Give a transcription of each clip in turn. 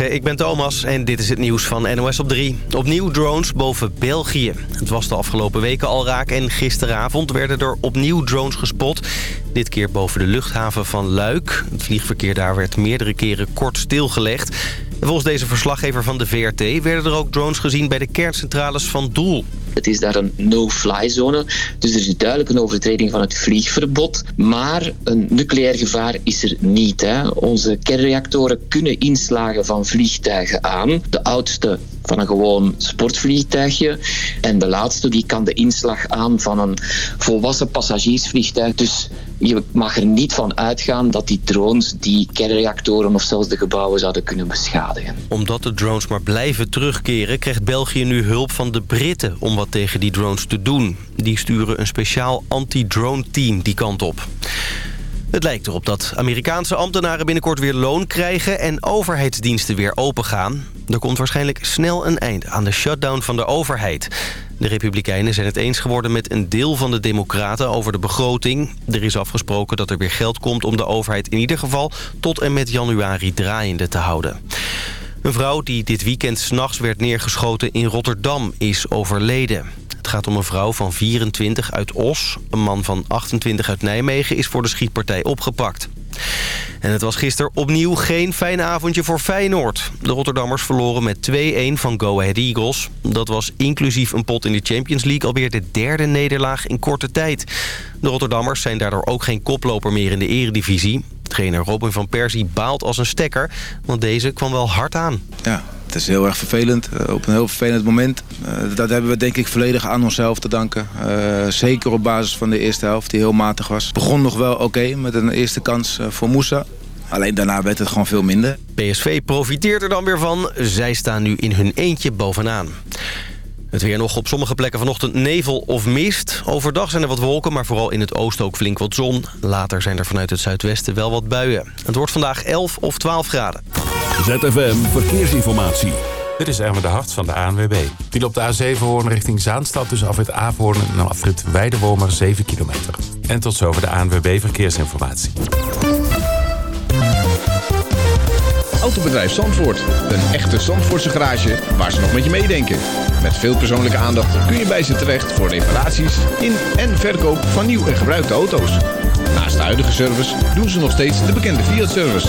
Ik ben Thomas en dit is het nieuws van NOS op 3. Opnieuw drones boven België. Het was de afgelopen weken al raak en gisteravond werden er opnieuw drones gespot. Dit keer boven de luchthaven van Luik. Het vliegverkeer daar werd meerdere keren kort stilgelegd. Volgens deze verslaggever van de VRT werden er ook drones gezien bij de kerncentrales van Doel. Het is daar een no-fly zone, dus er is duidelijk een overtreding van het vliegverbod. Maar een nucleair gevaar is er niet. Hè. Onze kernreactoren kunnen inslagen van vliegtuigen aan. De oudste van een gewoon sportvliegtuigje. En de laatste die kan de inslag aan van een volwassen passagiersvliegtuig. Dus je mag er niet van uitgaan dat die drones die kernreactoren of zelfs de gebouwen zouden kunnen beschadigen. Omdat de drones maar blijven terugkeren... krijgt België nu hulp van de Britten om wat tegen die drones te doen. Die sturen een speciaal anti-drone team die kant op. Het lijkt erop dat Amerikaanse ambtenaren binnenkort weer loon krijgen... en overheidsdiensten weer opengaan. Er komt waarschijnlijk snel een eind aan de shutdown van de overheid. De Republikeinen zijn het eens geworden met een deel van de Democraten over de begroting. Er is afgesproken dat er weer geld komt om de overheid in ieder geval... tot en met januari draaiende te houden. Een vrouw die dit weekend s'nachts werd neergeschoten in Rotterdam is overleden. Het gaat om een vrouw van 24 uit Os. Een man van 28 uit Nijmegen is voor de schietpartij opgepakt. En het was gisteren opnieuw geen fijn avondje voor Feyenoord. De Rotterdammers verloren met 2-1 van Go Ahead Eagles. Dat was inclusief een pot in de Champions League alweer de derde nederlaag in korte tijd. De Rotterdammers zijn daardoor ook geen koploper meer in de eredivisie. Trainer Robin van Persie baalt als een stekker, want deze kwam wel hard aan. Ja, het is heel erg vervelend, eh, op een heel vervelend moment. Eh, dat hebben we denk ik volledig aan onszelf te danken. Uh, zeker op basis van de eerste helft, die heel matig was. Begon nog wel oké met een eerste kans voor Moussa. Alleen daarna werd het gewoon veel minder. PSV profiteert er dan weer van. Zij staan nu in hun eentje bovenaan. Het weer nog op sommige plekken vanochtend nevel of mist. Overdag zijn er wat wolken, maar vooral in het oosten ook flink wat zon. Later zijn er vanuit het zuidwesten wel wat buien. Het wordt vandaag 11 of 12 graden. ZFM Verkeersinformatie. Dit is Erme de Hart van de ANWB. Die op de A7 Hoorn richting Zaanstad tussen afrit Averhoorn en afrit Weidewormer 7 kilometer. En tot zover de ANWB Verkeersinformatie. Autobedrijf Zandvoort. Een echte Zandvoortse garage waar ze nog met je meedenken. Met veel persoonlijke aandacht kun je bij ze terecht voor reparaties in en verkoop van nieuw en gebruikte auto's. Naast de huidige service doen ze nog steeds de bekende Fiat-service.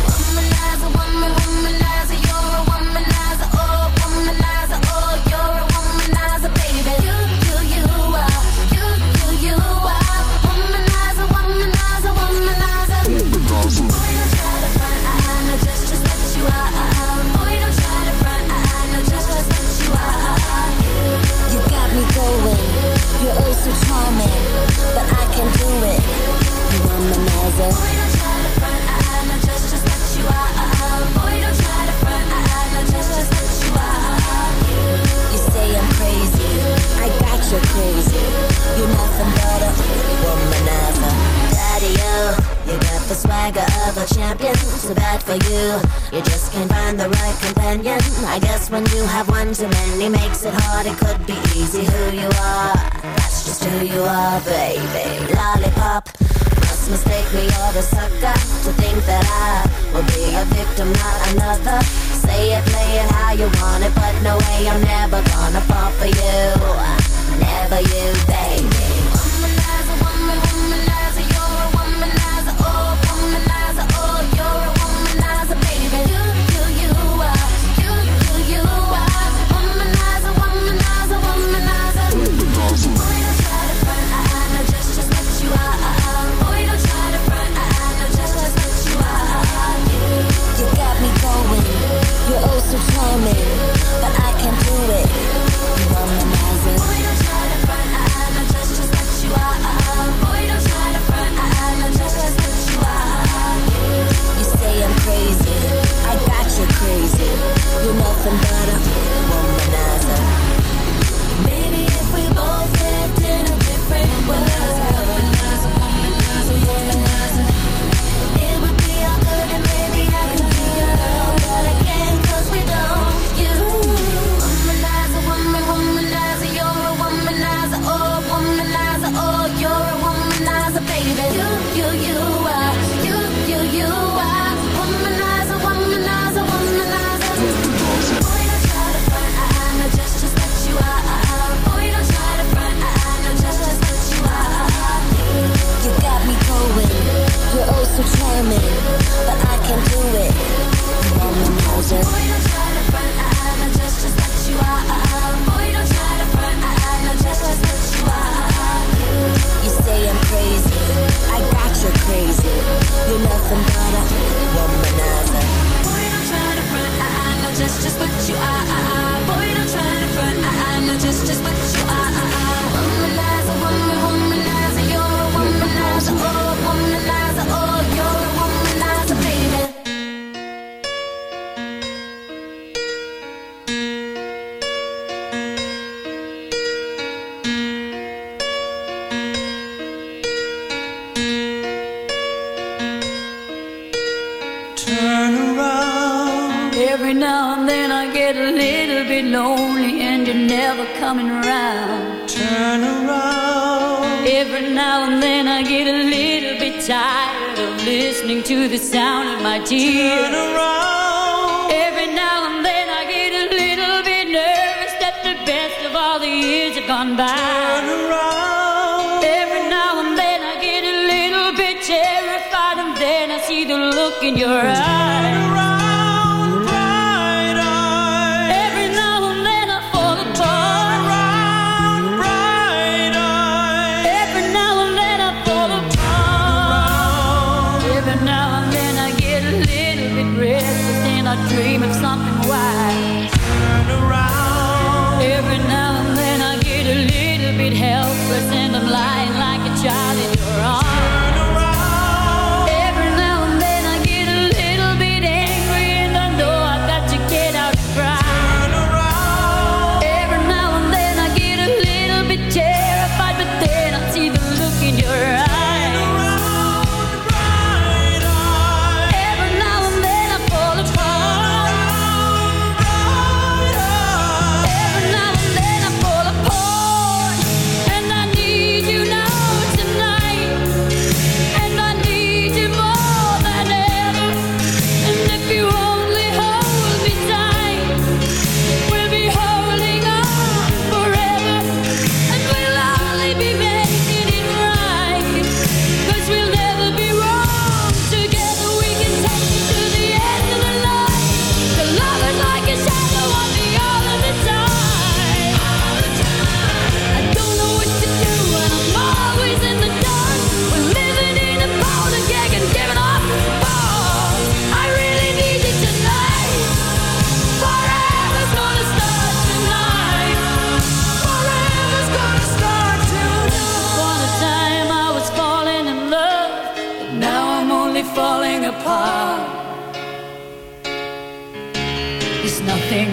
Got crazy. You're nothing but a womanizer. Daddy-o, you got the swagger of a champion. Too bad for you, you just can't find the right companion. I guess when you have one too many makes it hard. It could be easy who you are. That's just who you are, baby. Lollipop. Mistake me or the sucker to think that I will be a victim, not another. Say it, play it how you want it, but no way I'm never gonna fall for you whenever you think look in your eyes.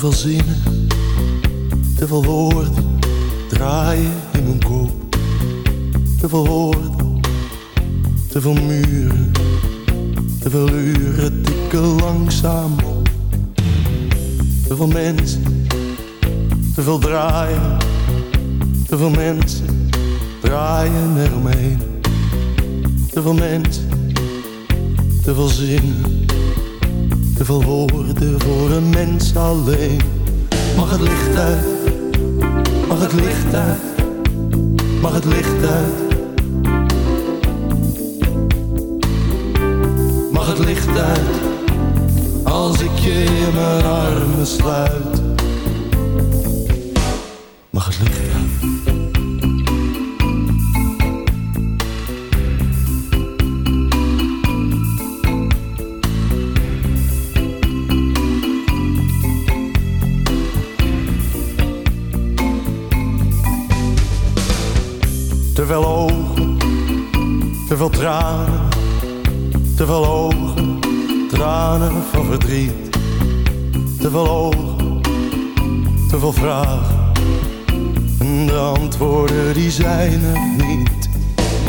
zoveel zinnen.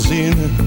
veel zinnen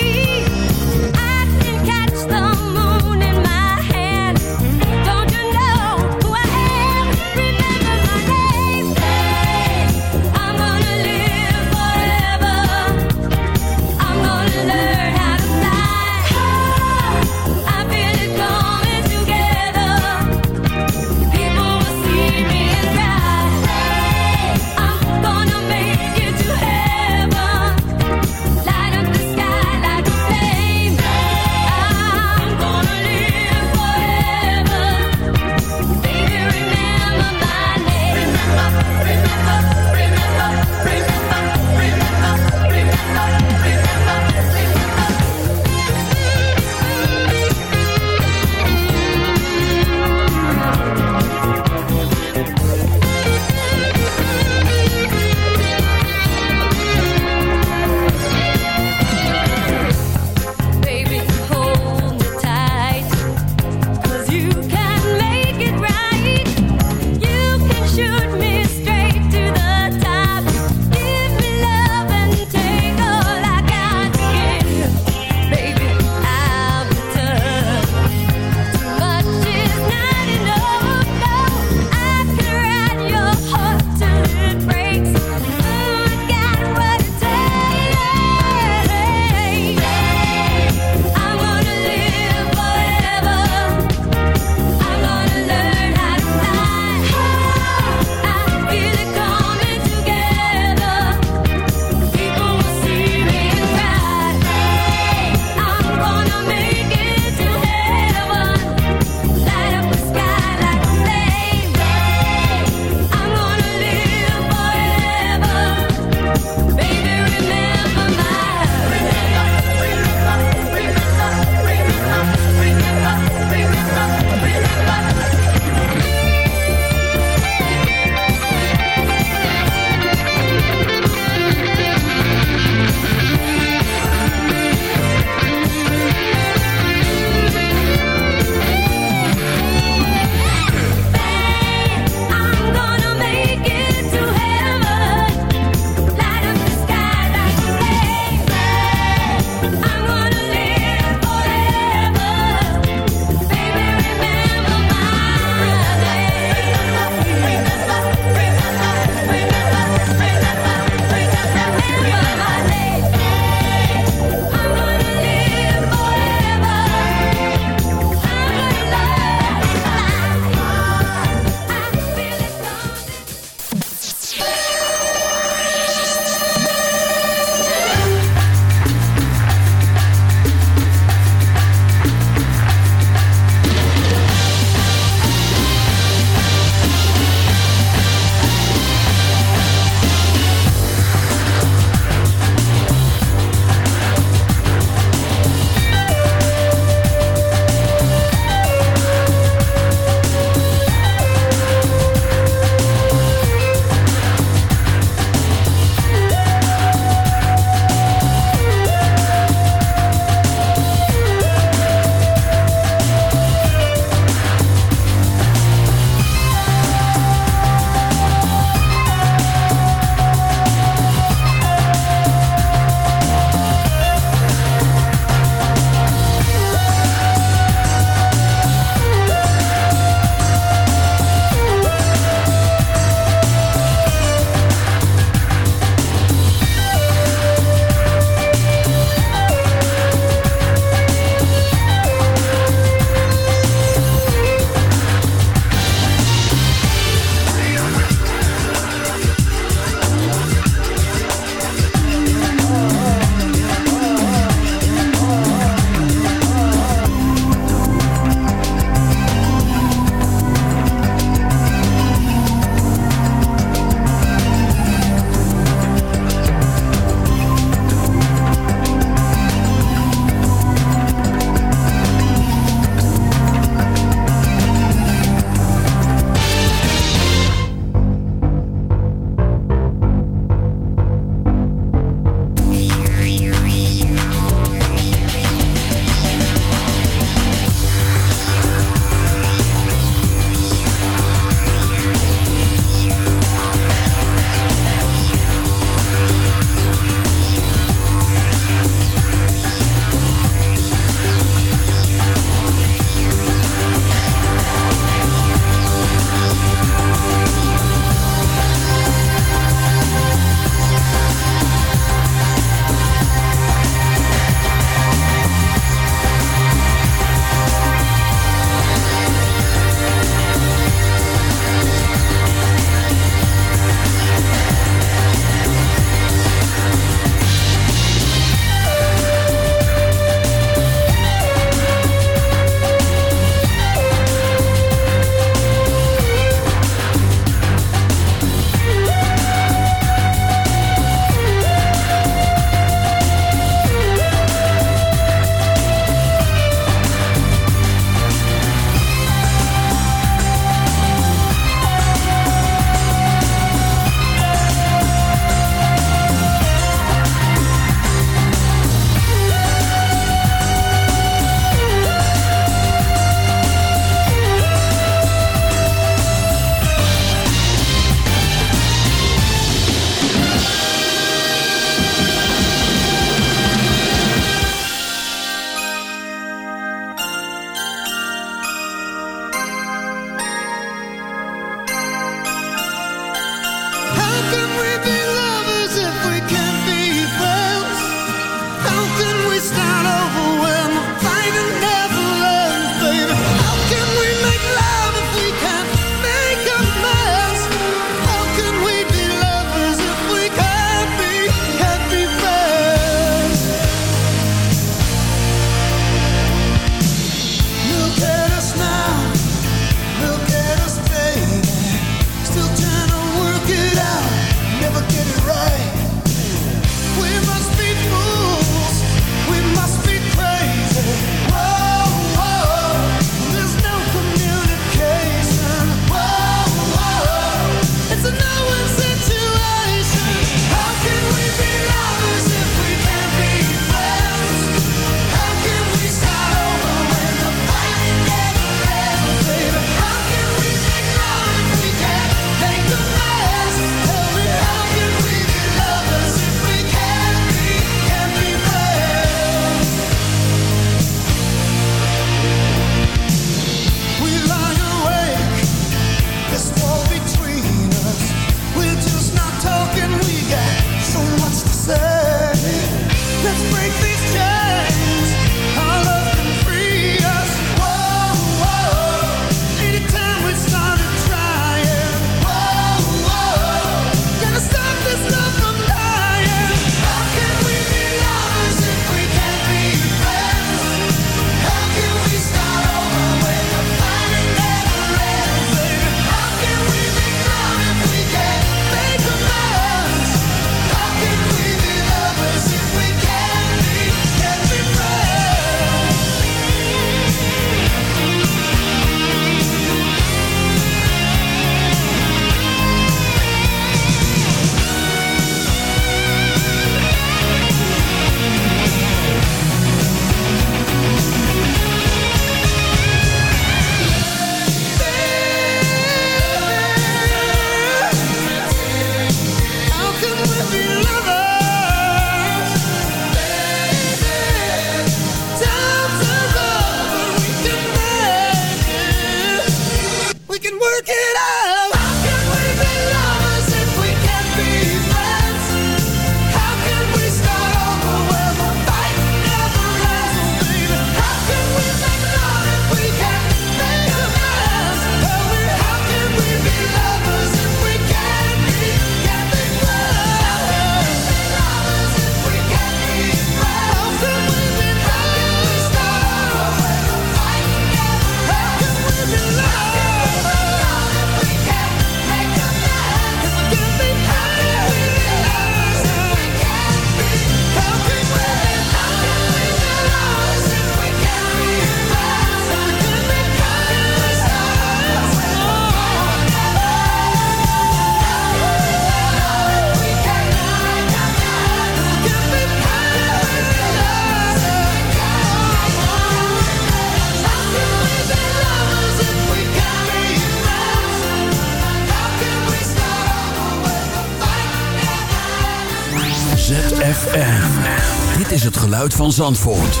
van Zandvoort.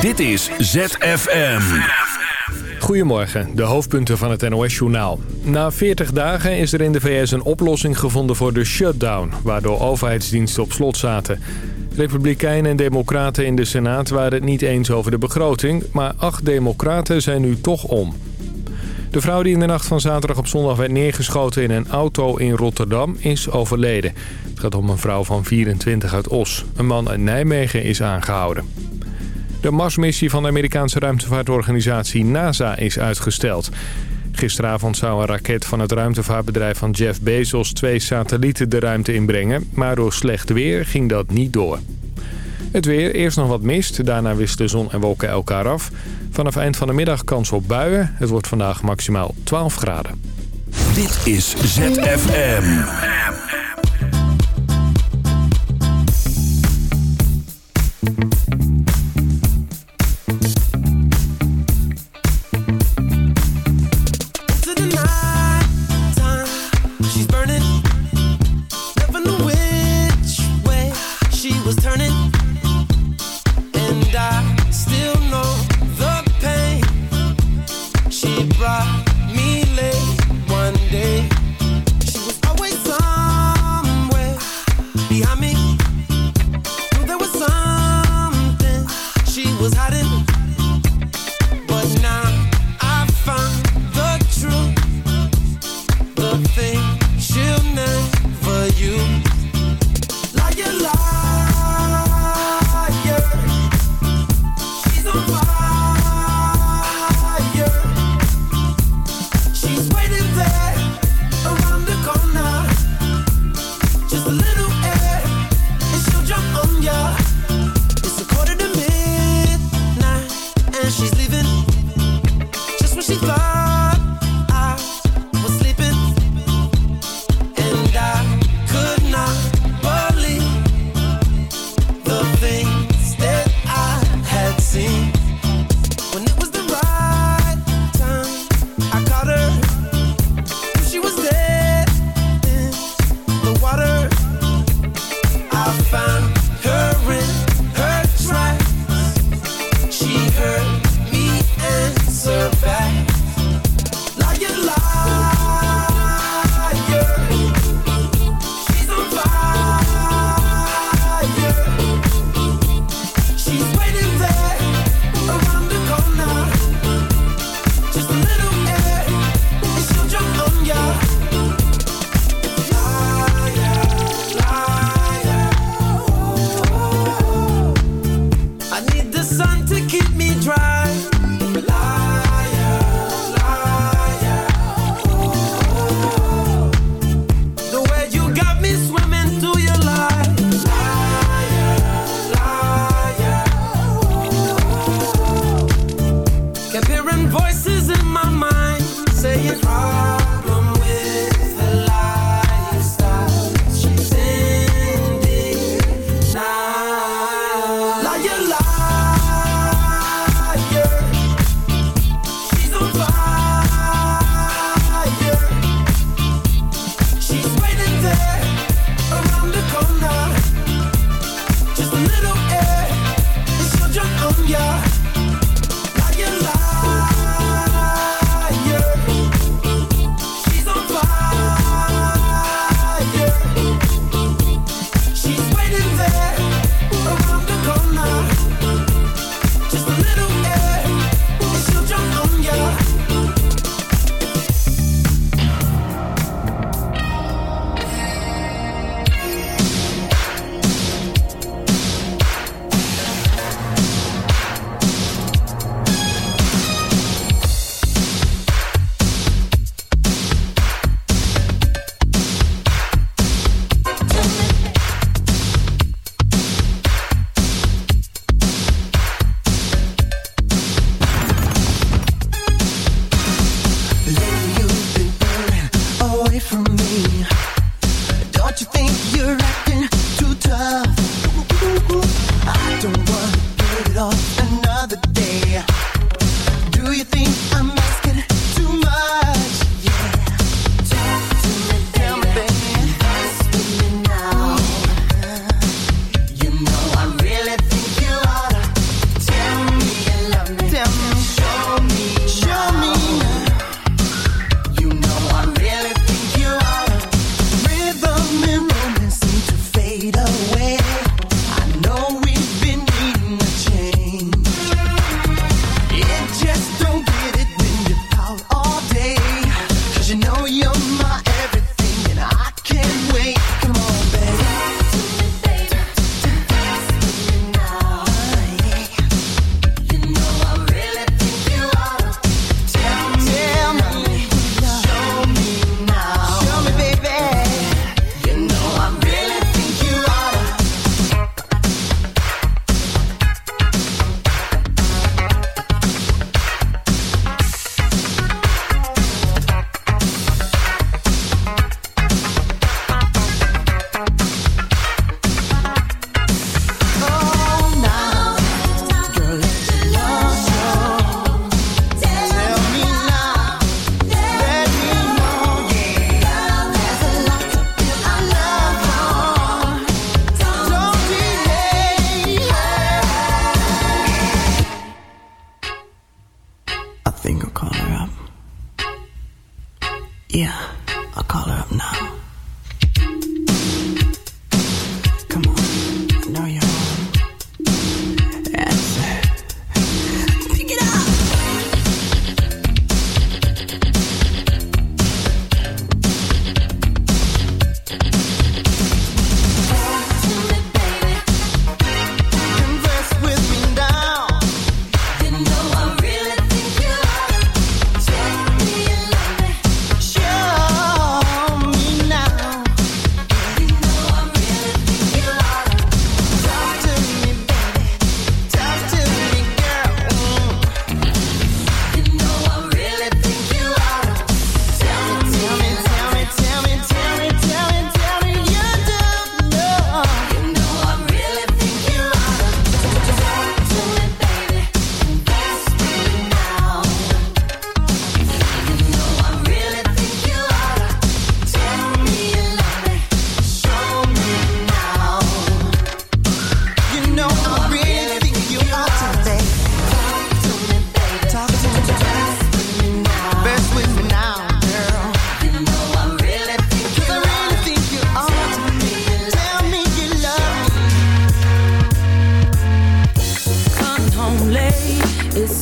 Dit is ZFM. Goedemorgen, de hoofdpunten van het NOS-journaal. Na 40 dagen is er in de VS een oplossing gevonden voor de shutdown... waardoor overheidsdiensten op slot zaten. Republikeinen en democraten in de Senaat waren het niet eens over de begroting... maar acht democraten zijn nu toch om. De vrouw die in de nacht van zaterdag op zondag werd neergeschoten in een auto in Rotterdam is overleden. Het gaat om een vrouw van 24 uit Os. Een man uit Nijmegen is aangehouden. De Marsmissie van de Amerikaanse ruimtevaartorganisatie NASA is uitgesteld. Gisteravond zou een raket van het ruimtevaartbedrijf van Jeff Bezos twee satellieten de ruimte inbrengen. Maar door slecht weer ging dat niet door. Het weer, eerst nog wat mist, daarna wisselde zon en wolken elkaar af. Vanaf eind van de middag kans op buien. Het wordt vandaag maximaal 12 graden. Dit is ZFM.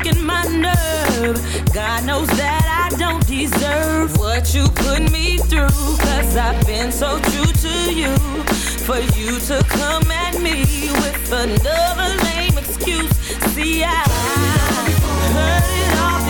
working my nerve. God knows that I don't deserve what you put me through. Cause I've been so true to you. For you to come at me with another lame excuse. See, I heard it all.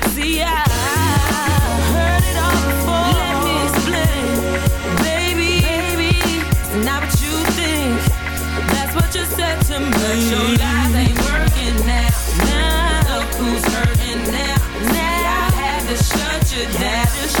just said to me your lies ain't working now, Look who's hurting now, I had to shut you down.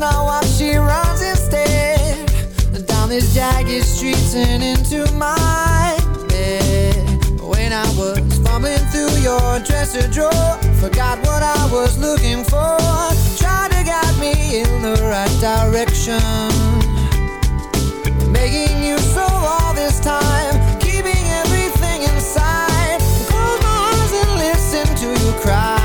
not why she runs instead. Down these jagged streets and into my bed. When I was fumbling through your dresser drawer Forgot what I was looking for. Tried to guide me in the right direction. Making you so all this time Keeping everything inside. Close my eyes and listen to you cry.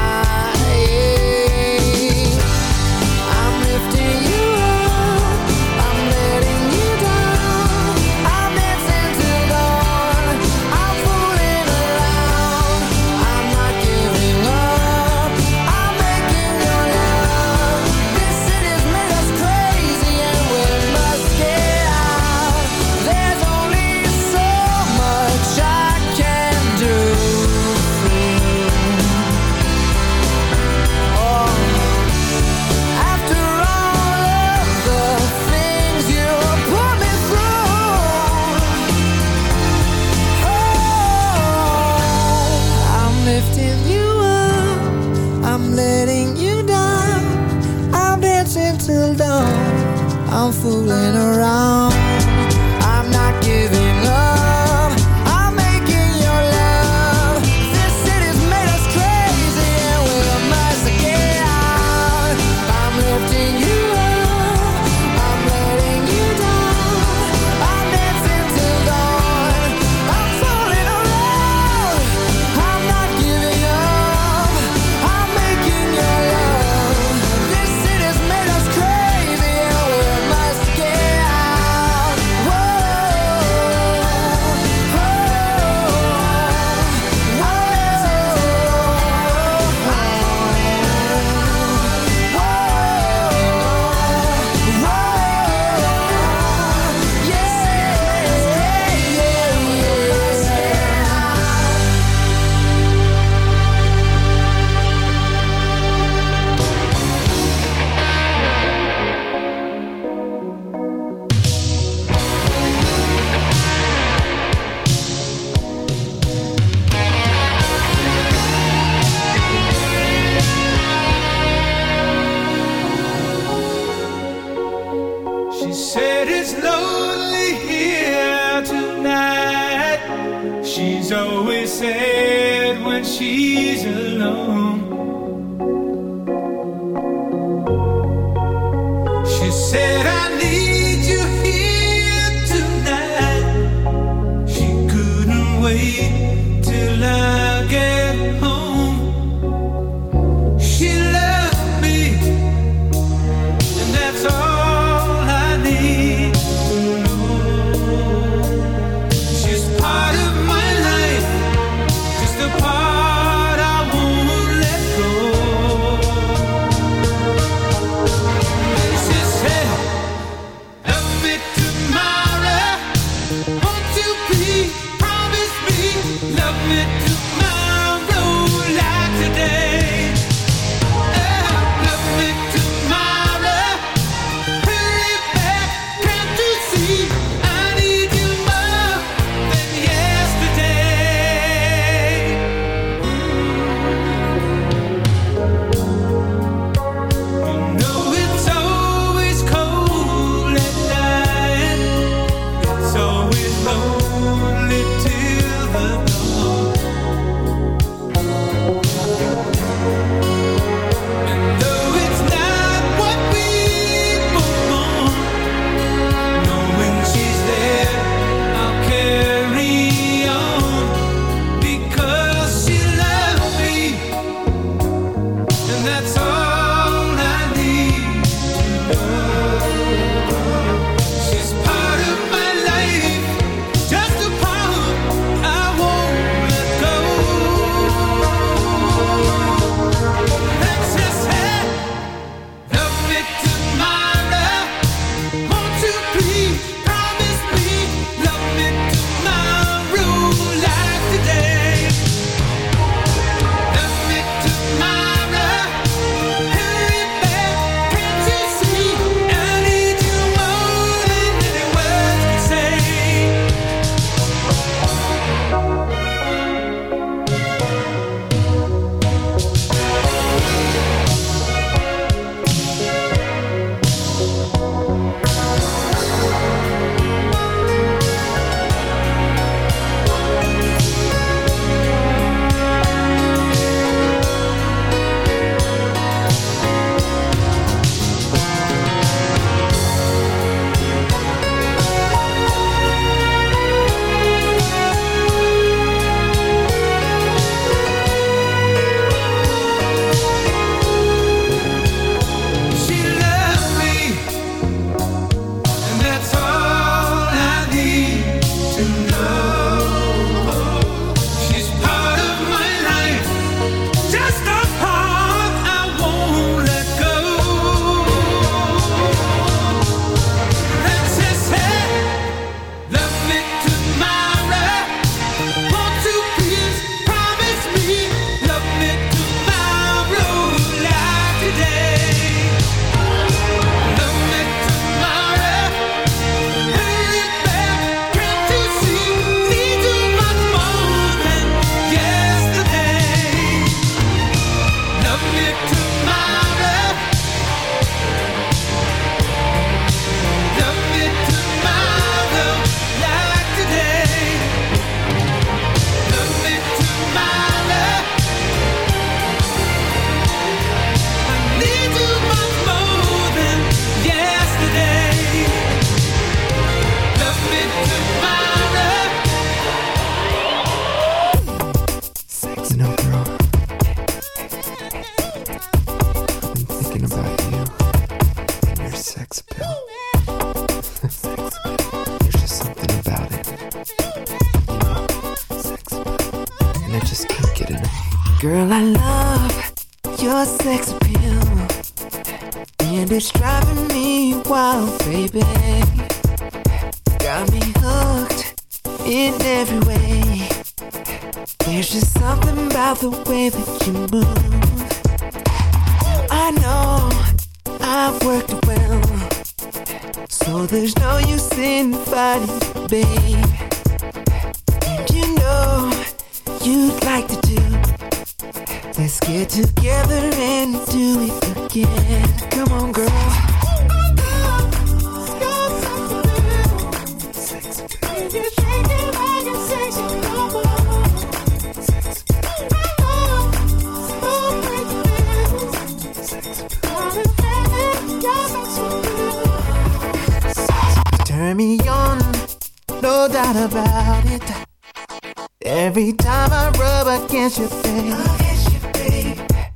Every time I rub against your face,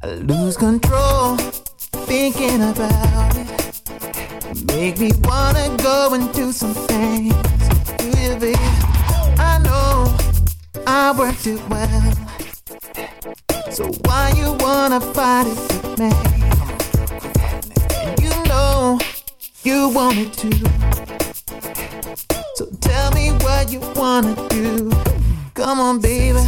I lose control, thinking about it. Make me wanna go and do some things. Do you, babe? I know I worked it well. So why you wanna fight it with me? And you know you want it too. So tell me what you wanna do. Come on, baby.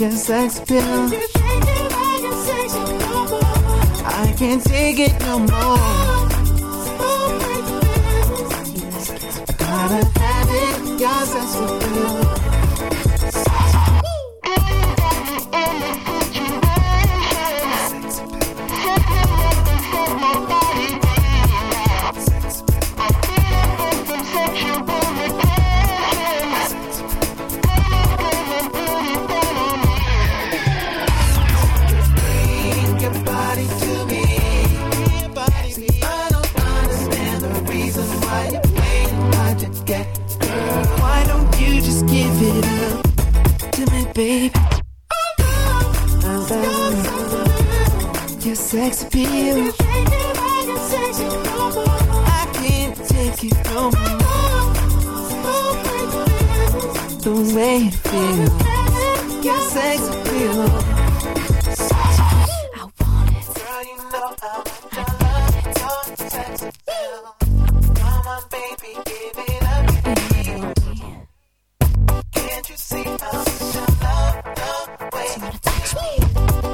Your sex appeal. Can't take it no more. I gotta have it. Your sex appeal. The way it feels, your sex appeal. Girl, you know how much I love your sex appeal. Come on, baby, give it up to me. Can't you see I love the way you touch me?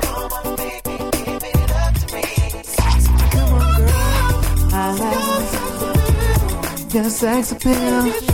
Come on, baby, give it up to me. Come on, girl, I your sex appeal.